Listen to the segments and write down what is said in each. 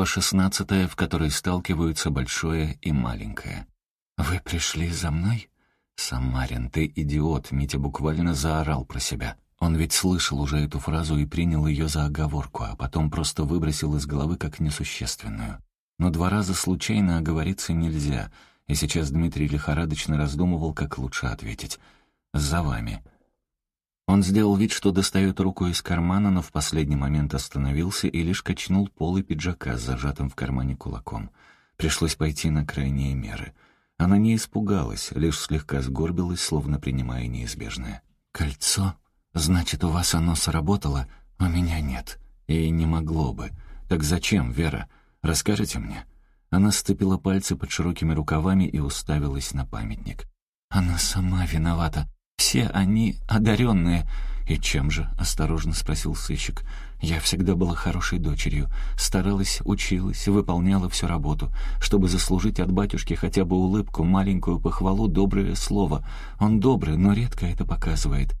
Глава шестнадцатая, в которой сталкиваются большое и маленькое. «Вы пришли за мной?» «Самарин, ты идиот!» — Митя буквально заорал про себя. Он ведь слышал уже эту фразу и принял ее за оговорку, а потом просто выбросил из головы как несущественную. Но два раза случайно оговориться нельзя, и сейчас Дмитрий лихорадочно раздумывал, как лучше ответить. «За вами». Он сделал вид, что достает руку из кармана, но в последний момент остановился и лишь качнул полы пиджака с зажатым в кармане кулаком. Пришлось пойти на крайние меры. Она не испугалась, лишь слегка сгорбилась, словно принимая неизбежное. «Кольцо? Значит, у вас оно сработало? У меня нет. И не могло бы. Так зачем, Вера? Расскажите мне?» Она сцепила пальцы под широкими рукавами и уставилась на памятник. «Она сама виновата. Все они одаренные. «И чем же?» — осторожно спросил сыщик. «Я всегда была хорошей дочерью. Старалась, училась, выполняла всю работу, чтобы заслужить от батюшки хотя бы улыбку, маленькую похвалу, доброе слово. Он добрый, но редко это показывает.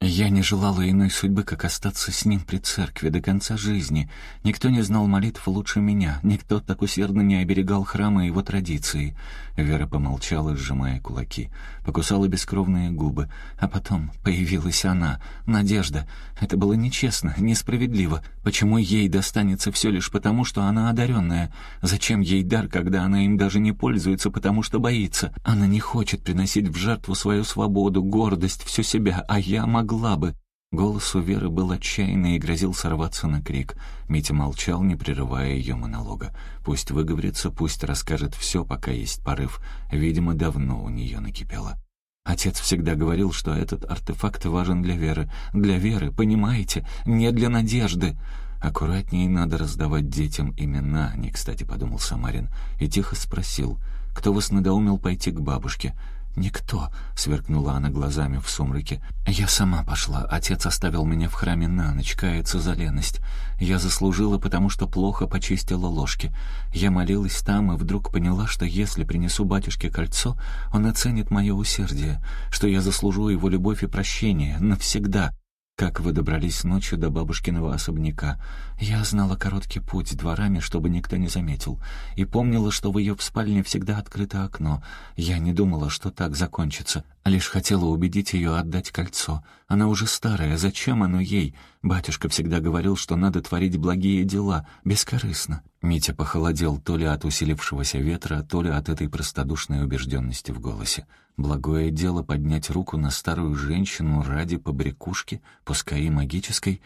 Я не желала иной судьбы, как остаться с ним при церкви до конца жизни. Никто не знал молитв лучше меня, никто так усердно не оберегал храма и его традиции. Вера помолчала, сжимая кулаки. Покусала бескровные губы. А потом появилась она, Надежда. Это было нечестно, несправедливо. Почему ей достанется все лишь потому, что она одаренная? Зачем ей дар, когда она им даже не пользуется, потому что боится? Она не хочет приносить в жертву свою свободу, гордость, всю себя, а я могла бы. Голос у Веры был отчаянный и грозил сорваться на крик. Митя молчал, не прерывая ее монолога. Пусть выговорится, пусть расскажет все, пока есть порыв. Видимо, давно у нее накипело. Отец всегда говорил, что этот артефакт важен для Веры. Для Веры, понимаете? Не для Надежды. Аккуратнее надо раздавать детям имена, не кстати подумал Самарин, и тихо спросил, кто вас надоумил пойти к бабушке? «Никто», — сверкнула она глазами в сумраке. «Я сама пошла. Отец оставил меня в храме на ночь, кается за леность. Я заслужила, потому что плохо почистила ложки. Я молилась там и вдруг поняла, что если принесу батюшке кольцо, он оценит мое усердие, что я заслужу его любовь и прощение навсегда. Как вы добрались ночью до бабушкиного особняка? Я знала короткий путь дворами, чтобы никто не заметил, и помнила, что в ее спальне всегда открыто окно. Я не думала, что так закончится, лишь хотела убедить ее отдать кольцо. Она уже старая, зачем оно ей? Батюшка всегда говорил, что надо творить благие дела, бескорыстно. Митя похолодел то ли от усилившегося ветра, то ли от этой простодушной убежденности в голосе. Благое дело поднять руку на старую женщину ради побрякушки, пускай и магической.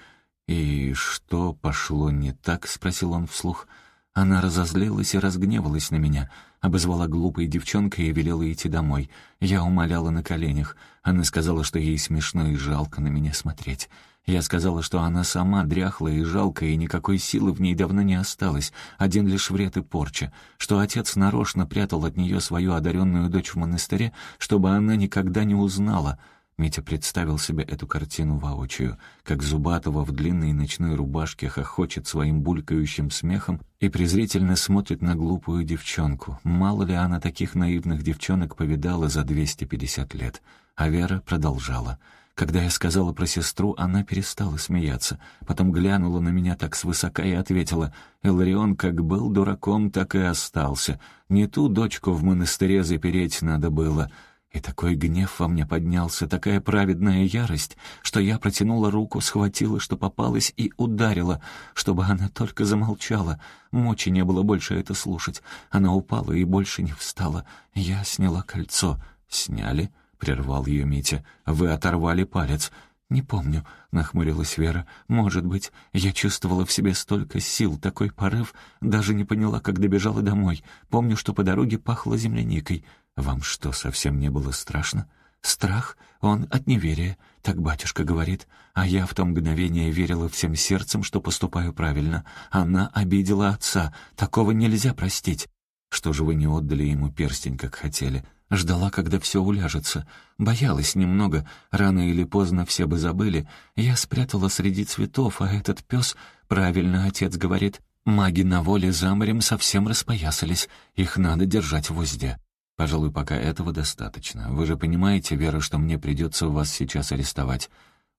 «И что пошло не так?» — спросил он вслух. Она разозлилась и разгневалась на меня, обозвала глупой девчонкой и велела идти домой. Я умоляла на коленях. Она сказала, что ей смешно и жалко на меня смотреть. Я сказала, что она сама дряхлая и жалкая, и никакой силы в ней давно не осталось, один лишь вред и порча, что отец нарочно прятал от нее свою одаренную дочь в монастыре, чтобы она никогда не узнала. Митя представил себе эту картину воочию, как Зубатова в длинной ночной рубашке хохочет своим булькающим смехом и презрительно смотрит на глупую девчонку. Мало ли она таких наивных девчонок повидала за 250 лет. А Вера продолжала — когда я сказала про сестру, она перестала смеяться. Потом глянула на меня так свысока и ответила, «Эларион как был дураком, так и остался. Не ту дочку в монастыре запереть надо было». И такой гнев во мне поднялся, такая праведная ярость, что я протянула руку, схватила, что попалась, и ударила, чтобы она только замолчала. Мочи не было больше это слушать. Она упала и больше не встала. Я сняла кольцо. «Сняли?» прервал ее Митя. «Вы оторвали палец». «Не помню», — нахмурилась Вера. «Может быть, я чувствовала в себе столько сил, такой порыв, даже не поняла, как добежала домой. Помню, что по дороге пахло земляникой. Вам что, совсем не было страшно?» «Страх? Он от неверия», — так батюшка говорит. А я в то мгновение верила всем сердцем, что поступаю правильно. Она обидела отца. Такого нельзя простить. Что же вы не отдали ему перстень, как хотели? Ждала, когда все уляжется. Боялась немного. Рано или поздно все бы забыли. Я спрятала среди цветов, а этот пес, правильно отец говорит, маги на воле за морем совсем распоясались. Их надо держать в узде. Пожалуй, пока этого достаточно. Вы же понимаете, Вера, что мне придется вас сейчас арестовать.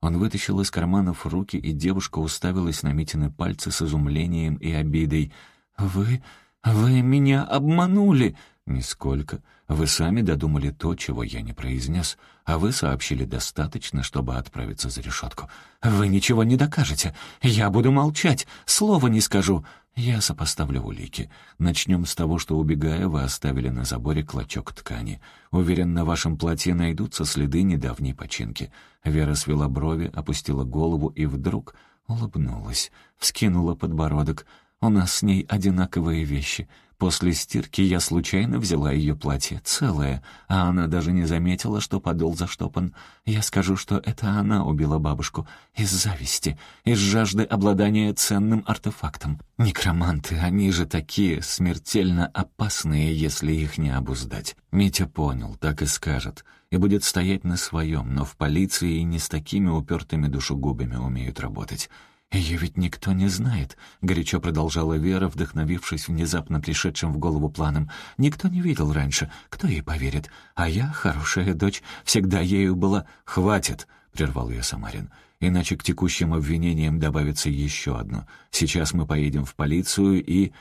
Он вытащил из карманов руки, и девушка уставилась на Митины пальцы с изумлением и обидой. «Вы... вы меня обманули!» «Нисколько. Вы сами додумали то, чего я не произнес, а вы сообщили достаточно, чтобы отправиться за решетку. Вы ничего не докажете. Я буду молчать, слова не скажу. Я сопоставлю улики. Начнем с того, что, убегая, вы оставили на заборе клочок ткани. Уверен, на вашем платье найдутся следы недавней починки. Вера свела брови, опустила голову и вдруг улыбнулась, вскинула подбородок. «У нас с ней одинаковые вещи. После стирки я случайно взяла ее платье, целое, а она даже не заметила, что подол заштопан. Я скажу, что это она убила бабушку. Из зависти, из жажды обладания ценным артефактом. Некроманты, они же такие смертельно опасные, если их не обуздать. Митя понял, так и скажет. И будет стоять на своем, но в полиции и не с такими упертыми душегубами умеют работать. «Ее ведь никто не знает», — горячо продолжала Вера, вдохновившись внезапно пришедшим в голову планом. «Никто не видел раньше. Кто ей поверит? А я, хорошая дочь, всегда ею была...» «Хватит», — прервал ее Самарин. «Иначе к текущим обвинениям добавится еще одно. Сейчас мы поедем в полицию и...»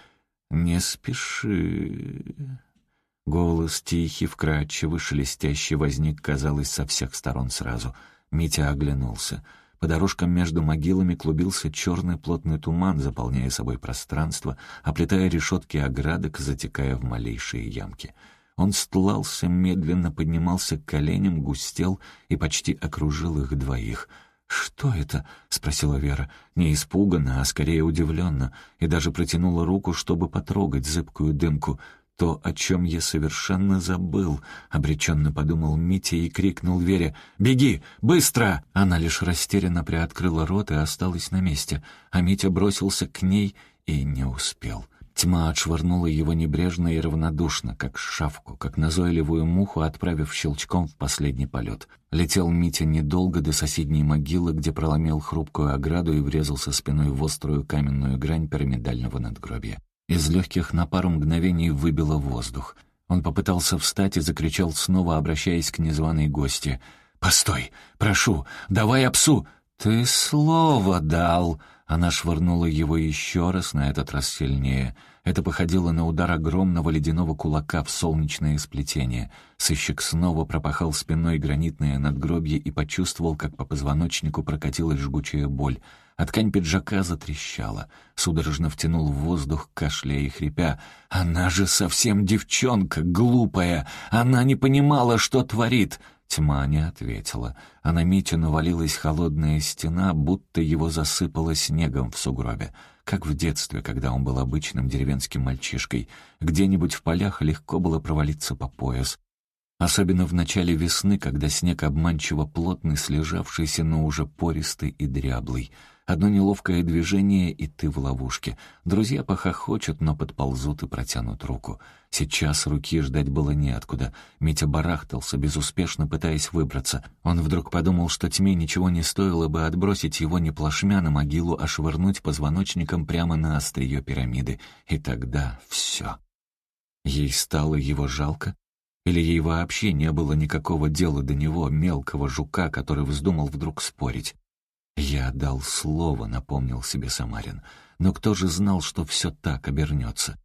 «Не спеши...» Голос тихий, вкрадчивый, шелестящий возник, казалось, со всех сторон сразу. Митя оглянулся — по дорожкам между могилами клубился черный плотный туман, заполняя собой пространство, оплетая решетки оградок, затекая в малейшие ямки. Он стлался, медленно поднимался к коленям, густел и почти окружил их двоих. «Что это?» — спросила Вера, не испуганно, а скорее удивленно, и даже протянула руку, чтобы потрогать зыбкую дымку — то, о чем я совершенно забыл», — обреченно подумал Митя и крикнул Вере. «Беги! Быстро!» Она лишь растерянно приоткрыла рот и осталась на месте, а Митя бросился к ней и не успел. Тьма отшвырнула его небрежно и равнодушно, как шавку, как назойливую муху, отправив щелчком в последний полет. Летел Митя недолго до соседней могилы, где проломил хрупкую ограду и врезался спиной в острую каменную грань пирамидального надгробия. Из легких на пару мгновений выбило воздух. Он попытался встать и закричал снова, обращаясь к незваной гости. «Постой! Прошу! Давай обсу!» «Ты слово дал!» Она швырнула его еще раз, на этот раз сильнее. Это походило на удар огромного ледяного кулака в солнечное сплетение. Сыщик снова пропахал спиной гранитное надгробье и почувствовал, как по позвоночнику прокатилась жгучая боль — а ткань пиджака затрещала. Судорожно втянул в воздух, кашляя и хрипя. «Она же совсем девчонка, глупая! Она не понимала, что творит!» Тьма не ответила, а на Митю навалилась холодная стена, будто его засыпало снегом в сугробе, как в детстве, когда он был обычным деревенским мальчишкой. Где-нибудь в полях легко было провалиться по пояс. Особенно в начале весны, когда снег обманчиво плотный, слежавшийся, но уже пористый и дряблый — Одно неловкое движение, и ты в ловушке. Друзья похохочут, но подползут и протянут руку. Сейчас руки ждать было неоткуда. Митя барахтался, безуспешно пытаясь выбраться. Он вдруг подумал, что тьме ничего не стоило бы отбросить его не плашмя на могилу, а швырнуть позвоночником прямо на острие пирамиды. И тогда все. Ей стало его жалко? Или ей вообще не было никакого дела до него, мелкого жука, который вздумал вдруг спорить? «Я дал слово», — напомнил себе Самарин. «Но кто же знал, что все так обернется?»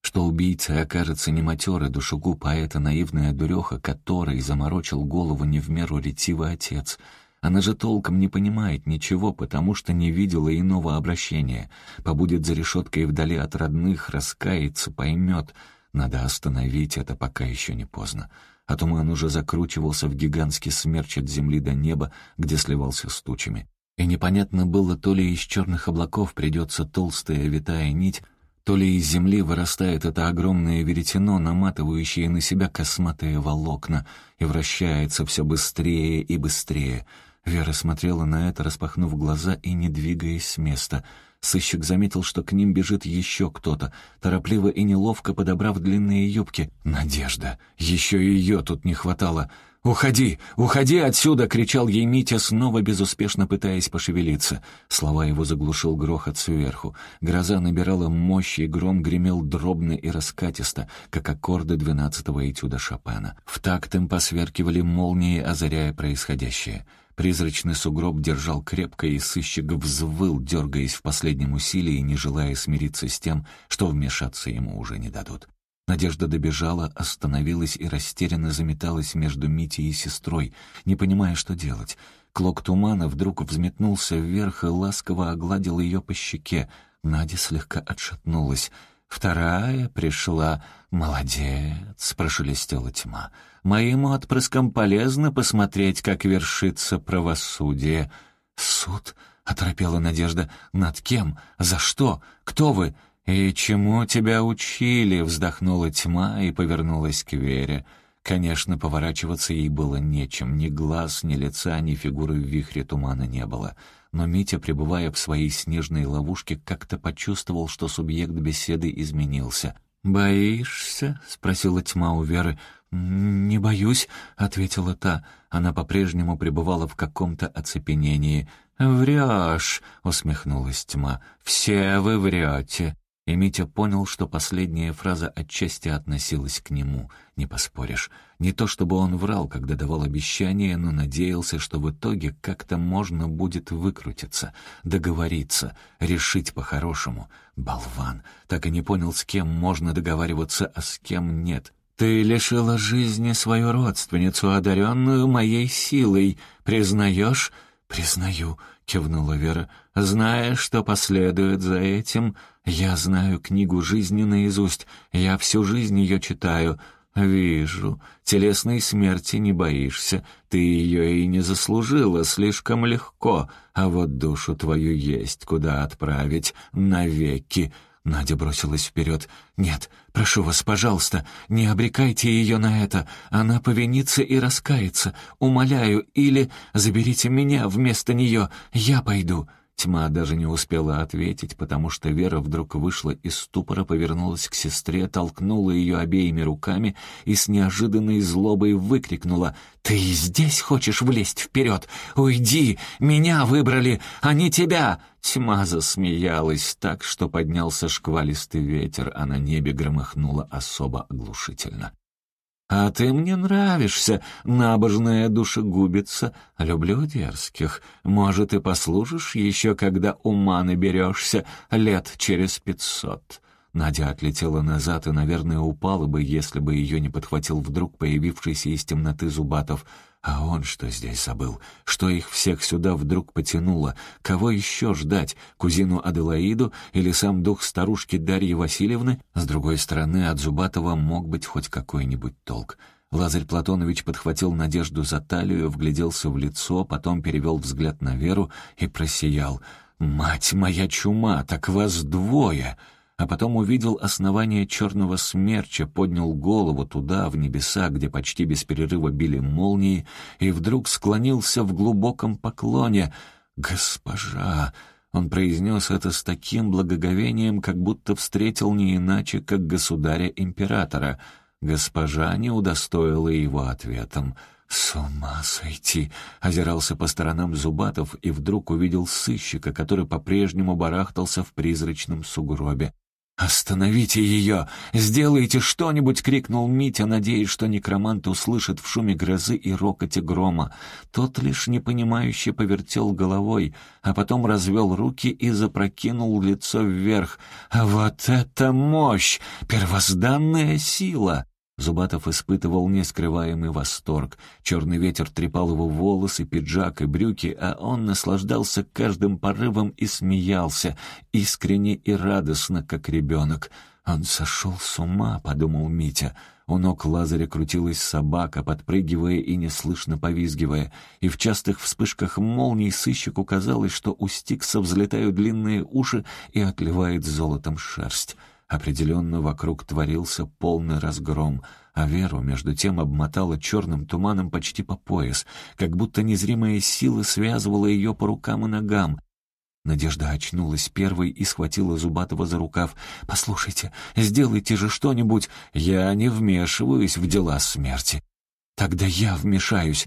Что убийцей окажется не матерый душегуб, а эта наивная дуреха, которой заморочил голову не в меру ретивый отец. Она же толком не понимает ничего, потому что не видела иного обращения. Побудет за решеткой вдали от родных, раскается, поймет. Надо остановить это, пока еще не поздно а туман уже закручивался в гигантский смерч от земли до неба, где сливался с тучами. И непонятно было, то ли из черных облаков придется толстая витая нить, то ли из земли вырастает это огромное веретено, наматывающее на себя косматые волокна, и вращается все быстрее и быстрее. Вера смотрела на это, распахнув глаза и не двигаясь с места — Сыщик заметил, что к ним бежит еще кто-то, торопливо и неловко подобрав длинные юбки. «Надежда! Еще ее тут не хватало!» «Уходи! Уходи отсюда!» — кричал ей Митя, снова безуспешно пытаясь пошевелиться. Слова его заглушил грохот сверху. Гроза набирала мощь, и гром гремел дробно и раскатисто, как аккорды двенадцатого этюда Шопена. В такт им посверкивали молнии, озаряя происходящее. Призрачный сугроб держал крепко, и сыщик взвыл, дергаясь в последнем усилии, не желая смириться с тем, что вмешаться ему уже не дадут. Надежда добежала, остановилась и растерянно заметалась между Митей и сестрой, не понимая, что делать. Клок тумана вдруг взметнулся вверх и ласково огладил ее по щеке. Надя слегка отшатнулась. «Вторая пришла. Молодец!» — прошелестела тьма. «Моим отпрыскам полезно посмотреть, как вершится правосудие». «Суд?» — оторопела Надежда. «Над кем? За что? Кто вы?» «И чему тебя учили?» — вздохнула тьма и повернулась к Вере. Конечно, поворачиваться ей было нечем. Ни глаз, ни лица, ни фигуры в вихре тумана не было. Но Митя, пребывая в своей снежной ловушке, как-то почувствовал, что субъект беседы изменился. «Боишься?» — спросила тьма у Веры. «Не боюсь», — ответила та. Она по-прежнему пребывала в каком-то оцепенении. «Врешь», — усмехнулась тьма. «Все вы врете». И Митя понял, что последняя фраза отчасти относилась к нему, не поспоришь. Не то чтобы он врал, когда давал обещание, но надеялся, что в итоге как-то можно будет выкрутиться, договориться, решить по-хорошему. Болван, так и не понял, с кем можно договариваться, а с кем нет. «Ты лишила жизни свою родственницу, одаренную моей силой. Признаешь?» «Признаю», — кивнула Вера. «Зная, что последует за этим, я знаю книгу жизни наизусть. Я всю жизнь ее читаю. Вижу. Телесной смерти не боишься. Ты ее и не заслужила слишком легко. А вот душу твою есть куда отправить навеки». Надя бросилась вперед. «Нет, прошу вас, пожалуйста, не обрекайте ее на это. Она повинится и раскается. Умоляю, или заберите меня вместо нее. Я пойду». Тьма даже не успела ответить, потому что Вера вдруг вышла из ступора, повернулась к сестре, толкнула ее обеими руками и с неожиданной злобой выкрикнула «Ты здесь хочешь влезть вперед? Уйди! Меня выбрали, а не тебя!» Тьма засмеялась так, что поднялся шквалистый ветер, а на небе громыхнуло особо оглушительно. «А ты мне нравишься, набожная душегубица. Люблю дерзких. Может, и послужишь еще, когда ума наберешься, лет через пятьсот». Надя отлетела назад и, наверное, упала бы, если бы ее не подхватил вдруг появившийся из темноты Зубатов — а он что здесь забыл? Что их всех сюда вдруг потянуло? Кого еще ждать? Кузину Аделаиду или сам дух старушки Дарьи Васильевны? С другой стороны, от Зубатова мог быть хоть какой-нибудь толк. Лазарь Платонович подхватил Надежду за талию, вгляделся в лицо, потом перевел взгляд на Веру и просиял. «Мать моя чума, так вас двое!» А потом увидел основание черного смерча, поднял голову туда, в небеса, где почти без перерыва били молнии, и вдруг склонился в глубоком поклоне. «Госпожа!» Он произнес это с таким благоговением, как будто встретил не иначе, как государя-императора. Госпожа не удостоила его ответом. «С ума сойти!» — озирался по сторонам Зубатов и вдруг увидел сыщика, который по-прежнему барахтался в призрачном сугробе. «Остановите ее! Сделайте что-нибудь!» — крикнул Митя, надеясь, что некромант услышит в шуме грозы и рокоте грома. Тот лишь непонимающе повертел головой, а потом развел руки и запрокинул лицо вверх. «А вот это мощь! Первозданная сила!» Зубатов испытывал нескрываемый восторг. Черный ветер трепал его волосы, пиджак и брюки, а он наслаждался каждым порывом и смеялся, искренне и радостно, как ребенок. «Он сошел с ума», — подумал Митя. У ног Лазаря крутилась собака, подпрыгивая и неслышно повизгивая, и в частых вспышках молний сыщику казалось, что у Стикса взлетают длинные уши и отливает золотом шерсть. Определенно вокруг творился полный разгром, а Веру между тем обмотала черным туманом почти по пояс, как будто незримая сила связывала ее по рукам и ногам. Надежда очнулась первой и схватила Зубатова за рукав. «Послушайте, сделайте же что-нибудь. Я не вмешиваюсь в дела смерти». «Тогда я вмешаюсь».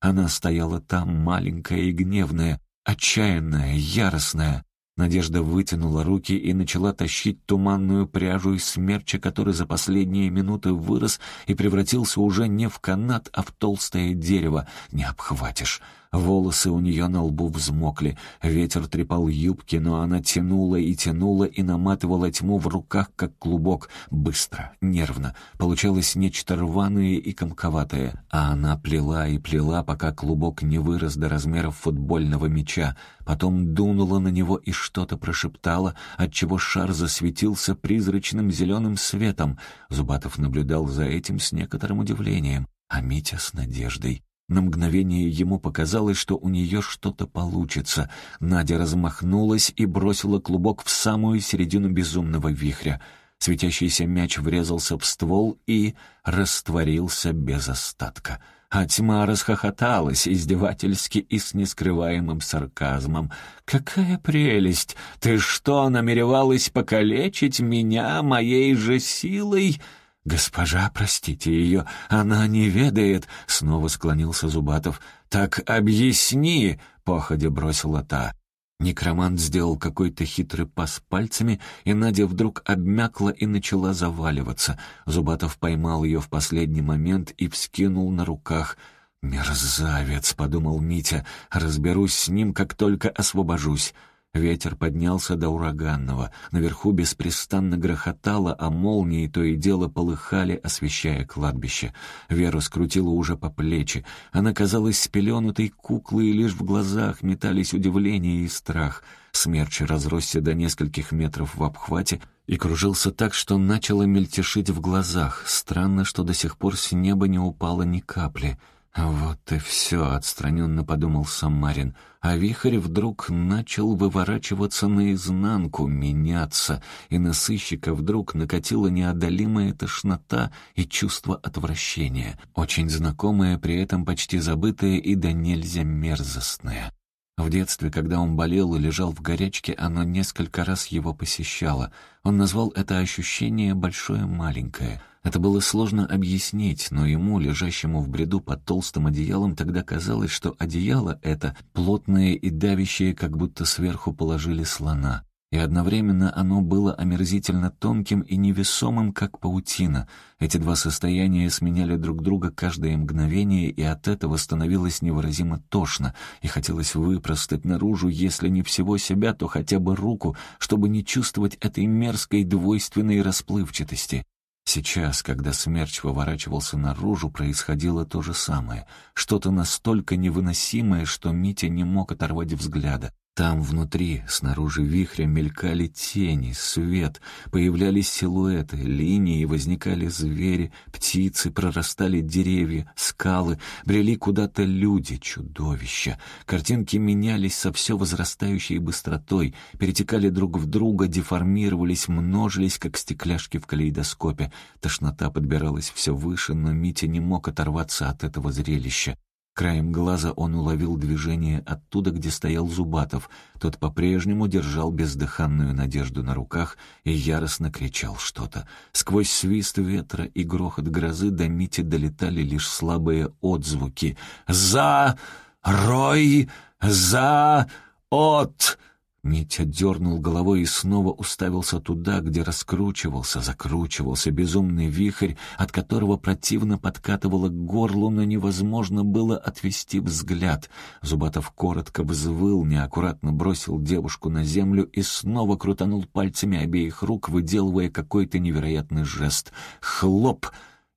Она стояла там, маленькая и гневная, отчаянная, яростная. Надежда вытянула руки и начала тащить туманную пряжу из смерча, который за последние минуты вырос и превратился уже не в канат, а в толстое дерево. Не обхватишь. Волосы у нее на лбу взмокли, ветер трепал юбки, но она тянула и тянула и наматывала тьму в руках, как клубок, быстро, нервно. Получалось нечто рваное и комковатое, а она плела и плела, пока клубок не вырос до размеров футбольного мяча, потом дунула на него и что-то прошептала, отчего шар засветился призрачным зеленым светом. Зубатов наблюдал за этим с некоторым удивлением, а Митя с надеждой. На мгновение ему показалось, что у нее что-то получится. Надя размахнулась и бросила клубок в самую середину безумного вихря. Светящийся мяч врезался в ствол и растворился без остатка. А тьма расхохоталась издевательски и с нескрываемым сарказмом. «Какая прелесть! Ты что, намеревалась покалечить меня моей же силой?» «Госпожа, простите ее, она не ведает», — снова склонился Зубатов. «Так объясни», — походя бросила та. Некромант сделал какой-то хитрый пас пальцами, и Надя вдруг обмякла и начала заваливаться. Зубатов поймал ее в последний момент и вскинул на руках. «Мерзавец», — подумал Митя, — «разберусь с ним, как только освобожусь». Ветер поднялся до ураганного. Наверху беспрестанно грохотало, а молнии то и дело полыхали, освещая кладбище. Веру скрутила уже по плечи. Она казалась спеленутой куклой, и лишь в глазах метались удивление и страх. Смерч разросся до нескольких метров в обхвате и кружился так, что начало мельтешить в глазах. Странно, что до сих пор с неба не упало ни капли — «Вот и все», — отстраненно подумал Самарин. А вихрь вдруг начал выворачиваться наизнанку, меняться, и на сыщика вдруг накатила неодолимая тошнота и чувство отвращения, очень знакомое, при этом почти забытое и до нельзя мерзостное. В детстве, когда он болел и лежал в горячке, оно несколько раз его посещало. Он назвал это ощущение «большое-маленькое». Это было сложно объяснить, но ему, лежащему в бреду под толстым одеялом, тогда казалось, что одеяло это плотное и давящее, как будто сверху положили слона. И одновременно оно было омерзительно тонким и невесомым, как паутина. Эти два состояния сменяли друг друга каждое мгновение, и от этого становилось невыразимо тошно, и хотелось выпростать наружу, если не всего себя, то хотя бы руку, чтобы не чувствовать этой мерзкой двойственной расплывчатости. Сейчас, когда смерч выворачивался наружу, происходило то же самое. Что-то настолько невыносимое, что Митя не мог оторвать взгляда. Там внутри, снаружи вихря, мелькали тени, свет, появлялись силуэты, линии, возникали звери, птицы, прорастали деревья, скалы, брели куда-то люди, чудовища. Картинки менялись со все возрастающей быстротой, перетекали друг в друга, деформировались, множились, как стекляшки в калейдоскопе. Тошнота подбиралась все выше, но Митя не мог оторваться от этого зрелища. Краем глаза он уловил движение оттуда, где стоял Зубатов. Тот по-прежнему держал бездыханную надежду на руках и яростно кричал что-то. Сквозь свист ветра и грохот грозы до Мити долетали лишь слабые отзвуки. «За! Рой! За! От!» Митя дернул головой и снова уставился туда, где раскручивался, закручивался безумный вихрь, от которого противно подкатывало к горлу, но невозможно было отвести взгляд. Зубатов коротко взвыл, неаккуратно бросил девушку на землю и снова крутанул пальцами обеих рук, выделывая какой-то невероятный жест. «Хлоп!»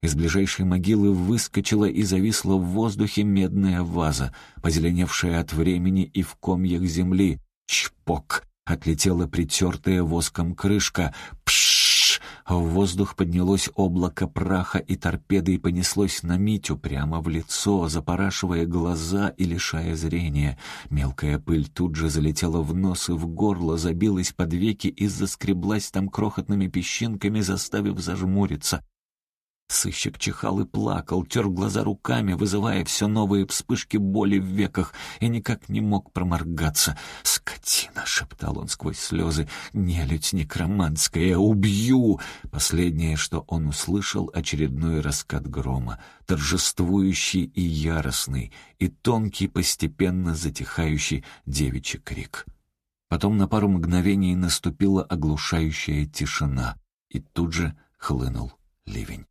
Из ближайшей могилы выскочила и зависла в воздухе медная ваза, позеленевшая от времени и в комьях земли. Чпок! Отлетела притертая воском крышка. Пшш! В воздух поднялось облако праха, и торпедой понеслось на Митю прямо в лицо, запорашивая глаза и лишая зрения. Мелкая пыль тут же залетела в нос и в горло, забилась под веки и заскреблась там крохотными песчинками, заставив зажмуриться. Сыщик чихал и плакал, тер глаза руками, вызывая все новые вспышки боли в веках, и никак не мог проморгаться. «Скотина!» — шептал он сквозь слезы. «Нелюдь некроманская! Убью!» Последнее, что он услышал, очередной раскат грома, торжествующий и яростный, и тонкий, постепенно затихающий девичий крик. Потом на пару мгновений наступила оглушающая тишина, и тут же хлынул ливень.